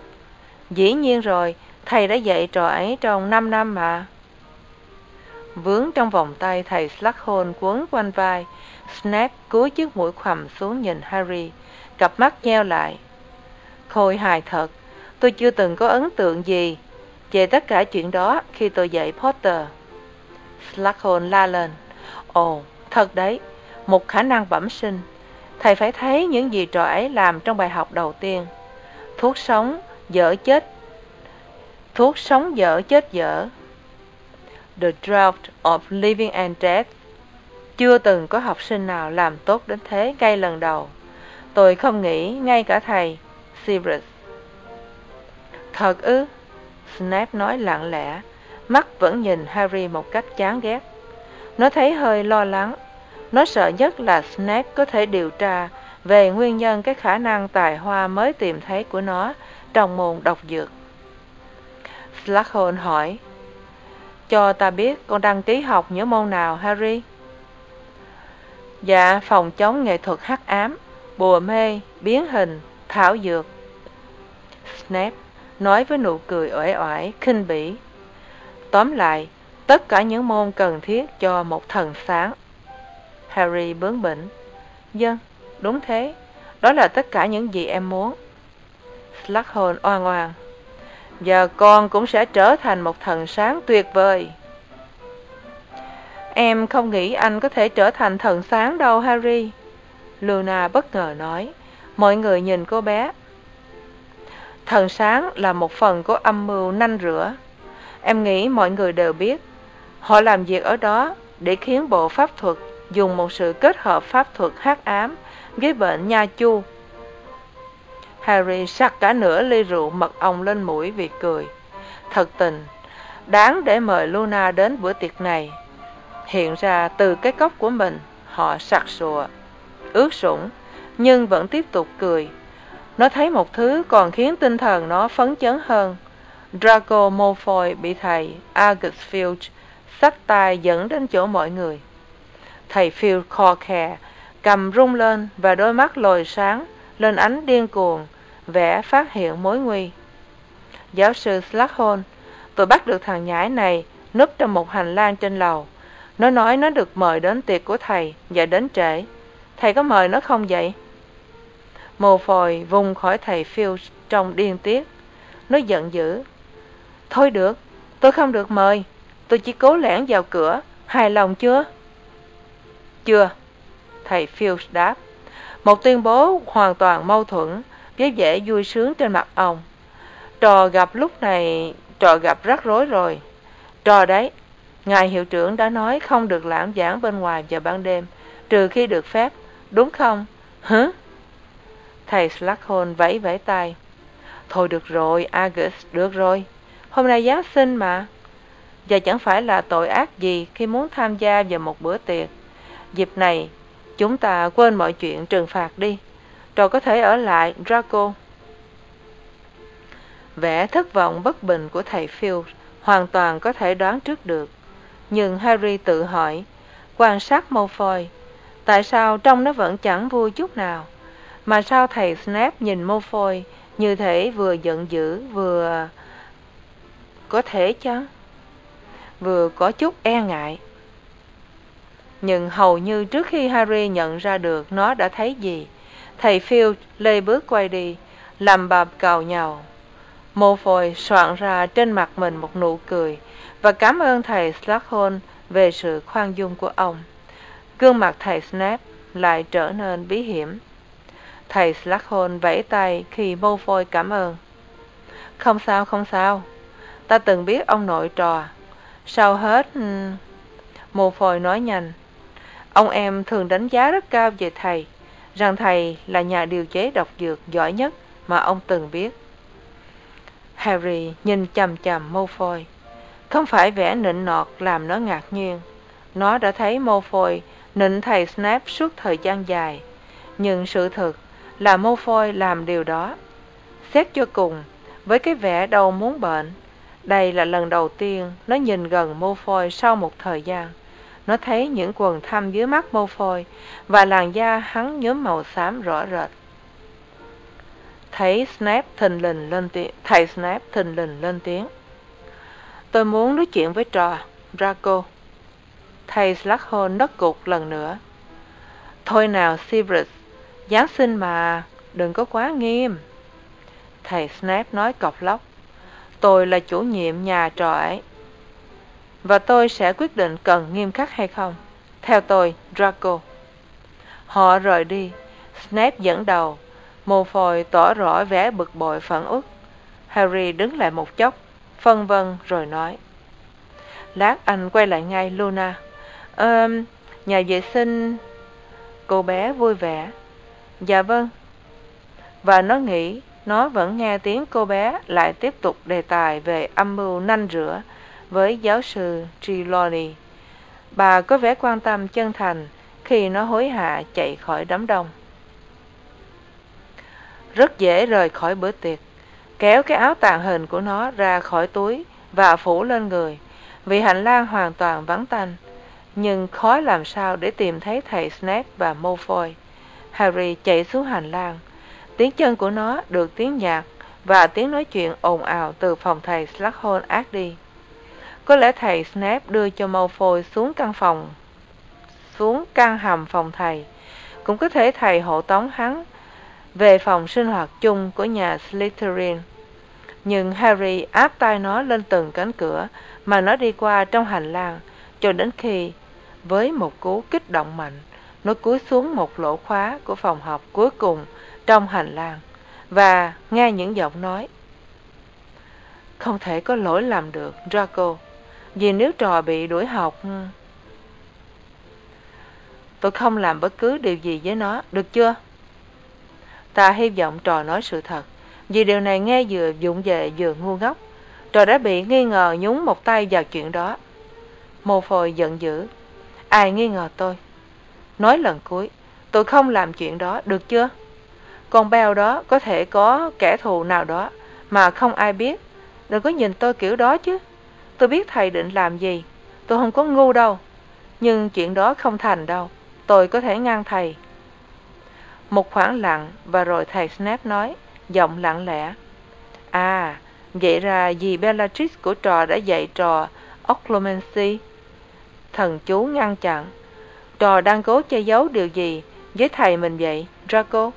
[SPEAKER 1] Dĩ nhiên rồi, thầy đã dạy trò ấy trong 5 năm mà. Vướng trong vòng tay thầy Slughorn quấn quanh vai, Snape cúi chiếc mũi khoằm xuống nhìn Harry, cặp mắt nheo lại. Khôi hài thật, tôi chưa từng có ấn tượng gì về tất cả chuyện đó khi tôi dạy Potter. Slughorn la lên. Ồ, thật đấy, một khả năng bẩm sinh. Thầy phải thấy những gì trò ấy làm trong bài học đầu tiên. Thuốc sống, dở chết. Thuốc sống dở chết dở. The Drought of Living and Death. Chưa từng có học sinh nào làm tốt đến thế ngay lần đầu. Tôi không nghĩ ngay cả thầy, Sirius. Thật ư? Snape nói lặng lẽ, mắt vẫn nhìn Harry một cách chán ghét. Nó thấy hơi lo lắng. Nó sợ nhất là Snape có thể điều tra về nguyên nhân cái khả năng tài hoa mới tìm thấy của nó trong môn độc dược. Slughorn hỏi, cho ta biết con đăng ký học những môn nào, Harry? Dạ, phòng chống nghệ thuật hắc ám, bùa mê, biến hình, thảo dược. Snape nói với nụ cười uể oải, khinh bỉ. Tóm lại, tất cả những môn cần thiết cho một thần sáng. Harry bướng bỉnh. Dân, đúng thế, đó là tất cả những gì em muốn. Slughorn oan oan. Giờ con cũng sẽ trở thành một thần sáng tuyệt vời. Em không nghĩ anh có thể trở thành thần sáng đâu, Harry. Luna bất ngờ nói. Mọi người nhìn cô bé. Thần sáng là một phần của âm mưu nanh rửa. Em nghĩ mọi người đều biết. Họ làm việc ở đó để khiến bộ pháp thuật dùng một sự kết hợp pháp thuật hắc ám với bệnh nha chu. Harry sặc cả nửa ly rượu mật ong lên mũi vì cười. Thật tình, đáng để mời Luna đến bữa tiệc này. Hiện ra từ cái cốc của mình, họ sặc sụa, ướt sũng, nhưng vẫn tiếp tục cười. Nó thấy một thứ còn khiến tinh thần nó phấn chấn hơn. Draco Malfoy bị thầy Argus Filch sách tay dẫn đến chỗ mọi người. Thầy Phil Corker cầm rung lên và đôi mắt lồi sáng lên ánh điên cuồng, vẽ phát hiện mối nguy. Giáo sư Slughorn, tôi bắt được thằng nhãi này núp trong một hành lang trên lầu. Nó nói nó được mời đến tiệc của thầy và đến trễ. Thầy có mời nó không vậy? Mồ phồi vùng khỏi thầy Phil trong điên tiết. Nó giận dữ. Thôi được, tôi không được mời. Tôi chỉ cố lẻn vào cửa. Hài lòng chưa? Chưa. Thầy Phil đáp. Một tuyên bố hoàn toàn mâu thuẫn với vẻ vui sướng trên mặt ông. Trò gặp lúc này, trò gặp rắc rối rồi. Trò đấy, ngài hiệu trưởng đã nói không được lãng giảng bên ngoài vào ban đêm, trừ khi được phép, đúng không? Hứ? Thầy Slughorn vẫy vẫy tay. Thôi được rồi, Agus, được rồi. Hôm nay Giáng sinh mà. Và chẳng phải là tội ác gì khi muốn tham gia vào một bữa tiệc. Dịp này, chúng ta quên mọi chuyện trừng phạt đi. Rồi có thể ở lại, Draco. Vẻ thất vọng bất bình của thầy Phil hoàn toàn có thể đoán trước được. Nhưng Harry tự hỏi, quan sát Malfoy, tại sao trông nó vẫn chẳng vui chút nào? Mà sao thầy Snape nhìn Malfoy như thể vừa giận dữ vừa có thể chăng? Vừa có chút e ngại. Nhưng hầu như trước khi Harry nhận ra được nó đã thấy gì, thầy Phil lê bước quay đi, làm bạp cào nhào. Mô phôi soạn ra trên mặt mình một nụ cười và cảm ơn thầy Slughorn về sự khoan dung của ông. Gương mặt thầy Snap lại trở nên bí hiểm. Thầy Slughorn vẫy tay khi mô phôi cảm ơn. Không sao, không sao. Ta từng biết ông nội trò. Sau hết... Mô phôi nói nhanh. Ông em thường đánh giá rất cao về thầy, rằng thầy là nhà điều chế độc dược giỏi nhất mà ông từng biết. Harry nhìn chầm chầm Malfoy. Không phải vẻ nịnh nọt làm nó ngạc nhiên. Nó đã thấy Malfoy nịnh thầy Snape suốt thời gian dài. Nhưng sự thật là Malfoy làm điều đó. Xét cho cùng, với cái vẻ đau muốn bệnh, Đây là lần đầu tiên nó nhìn gần Malfoy sau một thời gian. Nó thấy những quần thâm dưới mắt mô phôi và làn da hắn nhóm màu xám rõ rệt. Thấy Snap thình lình lên tiếng, thầy Snap thình lình lên tiếng. Tôi muốn nói chuyện với trò, Draco. Thầy Slughorn nấc cục lần nữa. Thôi nào, Severus, Giáng sinh mà, đừng có quá nghiêm. Thầy Snap nói cọc lóc. Tôi là chủ nhiệm nhà trò ấy. Và tôi sẽ quyết định cần nghiêm khắc hay không. Theo tôi, Draco. Họ rời đi. Snape dẫn đầu. Mồ phồi tỏ rõ vẻ bực bội phản ức. Harry đứng lại một chốc, phân vân rồi nói. Lát anh quay lại ngay Luna. Ờ, nhà vệ sinh... Cô bé vui vẻ. Dạ vâng. Và nó nghĩ nó vẫn nghe tiếng cô bé lại tiếp tục đề tài về âm mưu nanh rửa với giáo sư Trelawney. Bà có vẻ quan tâm chân thành khi nó hối hả chạy khỏi đám đông. Rất dễ rời khỏi bữa tiệc, kéo cái áo tàn hình của nó ra khỏi túi và phủ lên người, vì hành lang hoàn toàn vắng tanh. Nhưng khó làm sao để tìm thấy thầy Snape và Malfoy. Harry chạy xuống hành lang. Tiếng chân của nó được tiếng nhạc và tiếng nói chuyện ồn ào từ phòng thầy Slughorn ác đi. Có lẽ thầy Snape đưa cho Malfoy xuống căn phòng, xuống căn hầm phòng thầy. Cũng có thể thầy hộ tống hắn về phòng sinh hoạt chung của nhà Slytherin. Nhưng Harry áp tay nó lên từng cánh cửa mà nó đi qua trong hành lang, cho đến khi, với một cú kích động mạnh, nó cúi xuống một lỗ khóa của phòng học cuối cùng trong hành lang và nghe những giọng nói. Không thể có lỗi làm được, Draco, vì nếu trò bị đuổi học... Tôi không làm bất cứ điều gì với nó, được chưa? Ta hy vọng trò nói sự thật, vì điều này nghe vừa dụng về vừa ngu ngốc. Trò đã bị nghi ngờ nhúng một tay vào chuyện đó. Mô phôi giận dữ. Ai nghi ngờ tôi? Nói lần cuối, tôi không làm chuyện đó, được chưa? Con beo đó có thể có kẻ thù nào đó mà không ai biết. Đừng có nhìn tôi kiểu đó chứ. Tôi biết thầy định làm gì. Tôi không có ngu đâu. Nhưng chuyện đó không thành đâu. Tôi có thể ngăn thầy. Một khoảng lặng và rồi thầy snap nói, giọng lặng lẽ. À, vậy ra dì Bellatrix của trò đã dạy trò Occlumency. Thần chú ngăn chặn. Trò đang cố che giấu điều gì với thầy mình vậy, Draco?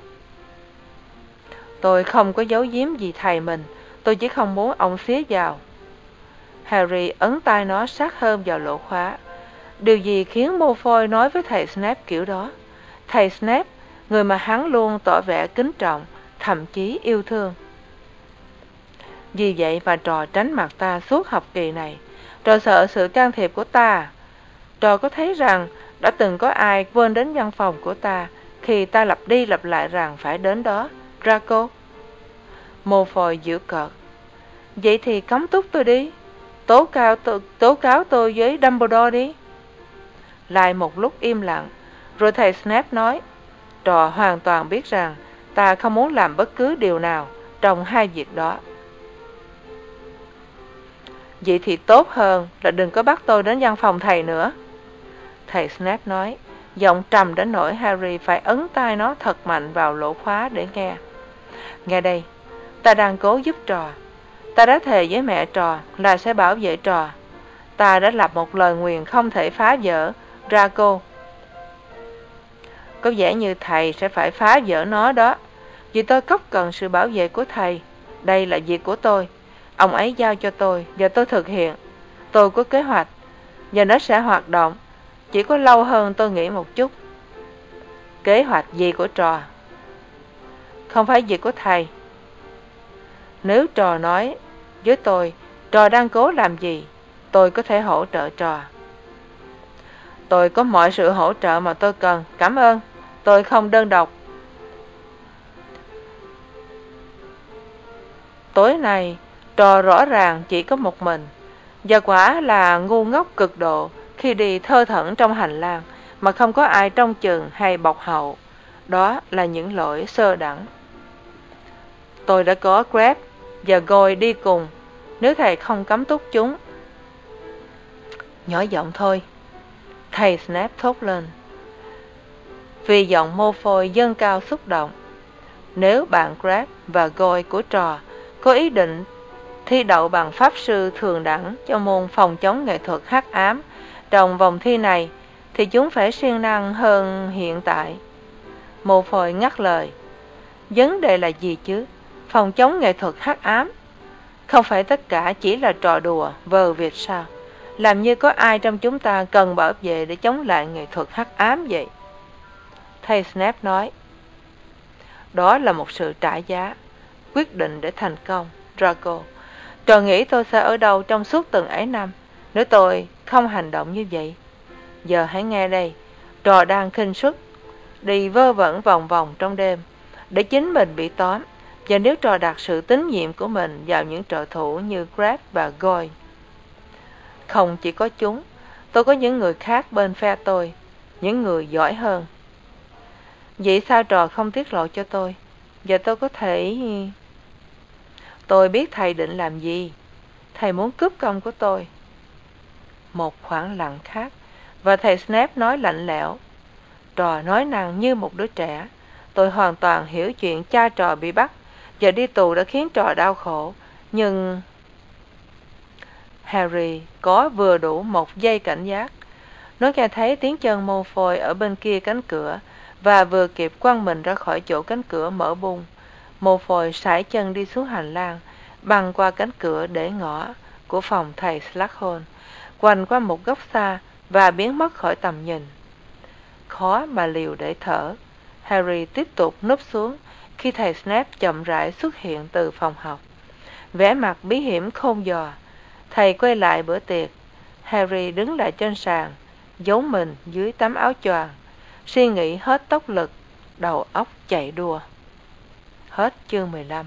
[SPEAKER 1] Tôi không có giấu giếm gì thầy mình, tôi chỉ không muốn ông xía vào. Harry ấn tay nó sát hơn vào lỗ khóa. Điều gì khiến Malfoy nói với thầy Snape kiểu đó? Thầy Snape, người mà hắn luôn tỏ vẻ kính trọng, thậm chí yêu thương. Vì vậy mà trò tránh mặt ta suốt học kỳ này. Trò sợ sự can thiệp của ta. Trò có thấy rằng đã từng có ai quên đến văn phòng của ta khi ta lặp đi lặp lại rằng phải đến đó. Draco. Mô phồi giữ cợt. Vậy thì cấm túc tôi đi. Tố cáo tôi, tố cáo tôi với Dumbledore đi. Lại một lúc im lặng, rồi thầy Snape nói, trò hoàn toàn biết rằng ta không muốn làm bất cứ điều nào trong hai việc đó. Vậy thì tốt hơn là đừng có bắt tôi đến văn phòng thầy nữa. Thầy Snape nói, giọng trầm đến nỗi Harry phải ấn tay nó thật mạnh vào lỗ khóa để nghe. Nghe đây, ta đang cố giúp trò. Ta đã thề với mẹ trò là sẽ bảo vệ trò. Ta đã lập một lời nguyền không thể phá vỡ, ra cô. Có vẻ như thầy sẽ phải phá vỡ nó đó. Vì tôi cốc cần sự bảo vệ của thầy. Đây là việc của tôi. Ông ấy giao cho tôi và tôi thực hiện. Tôi có kế hoạch và nó sẽ hoạt động. Chỉ có lâu hơn tôi nghĩ một chút. Kế hoạch gì của trò? Không phải việc của thầy. Nếu trò nói với tôi, trò đang cố làm gì, tôi có thể hỗ trợ trò. Tôi có mọi sự hỗ trợ mà tôi cần, cảm ơn. Tôi không đơn độc. Tối nay, trò rõ ràng chỉ có một mình. Và quả là ngu ngốc cực độ khi đi thơ thẩn trong hành lang mà không có ai trông chừng hay bọc hậu. Đó là những lỗi sơ đẳng. Tôi đã có Grab và Goy đi cùng, nếu thầy không cấm túc chúng. Nhỏ giọng thôi, thầy Snap thốt lên. Vì giọng mô phôi dâng cao xúc động. Nếu bạn Grab và gôi của trò có ý định thi đậu bằng pháp sư thường đẳng cho môn phòng chống nghệ thuật hắc ám trong vòng thi này thì chúng phải siêng năng hơn hiện tại. Mô phôi ngắt lời. Vấn đề là gì chứ? Phòng chống nghệ thuật hắc ám không phải tất cả chỉ là trò đùa, vờ việc sao? Làm như có ai trong chúng ta cần bảo vệ để chống lại nghệ thuật hắc ám vậy? Thầy Snap nói, đó là một sự trả giá, quyết định để thành công, Draco. Trò nghĩ tôi sẽ ở đâu trong suốt từng ấy năm, nếu tôi không hành động như vậy. Giờ hãy nghe đây, trò đang khinh suất, đi vơ vẩn vòng vòng trong đêm, để chính mình bị tóm, và nếu trò đặt sự tín nhiệm của mình vào những trợ thủ như Grab và Goy. Không chỉ có chúng, tôi có những người khác bên phe tôi, những người giỏi hơn. Vậy sao trò không tiết lộ cho tôi? Và tôi có thể... Tôi biết thầy định làm gì. Thầy muốn cướp công của tôi. Một khoảng lặng khác, và thầy Snap nói lạnh lẽo. Trò nói năng như một đứa trẻ. Tôi hoàn toàn hiểu chuyện cha trò bị bắt và đi tù đã khiến trò đau khổ. Nhưng... Harry có vừa đủ một giây cảnh giác. Nó nghe thấy tiếng chân mô phôi ở bên kia cánh cửa và vừa kịp quăng mình ra khỏi chỗ cánh cửa mở bung. Mô phôi sải chân đi xuống hành lang, băng qua cánh cửa để ngõ của phòng thầy Slughorn, quanh qua một góc xa và biến mất khỏi tầm nhìn. Khó mà liều để thở, Harry tiếp tục núp xuống khi thầy Snape chậm rãi xuất hiện từ phòng học. vẻ mặt bí hiểm khôn dò, thầy quay lại bữa tiệc. Harry đứng lại trên sàn, giấu mình dưới tấm áo choàng, suy nghĩ hết tốc lực, đầu óc chạy đua. Hết chương 15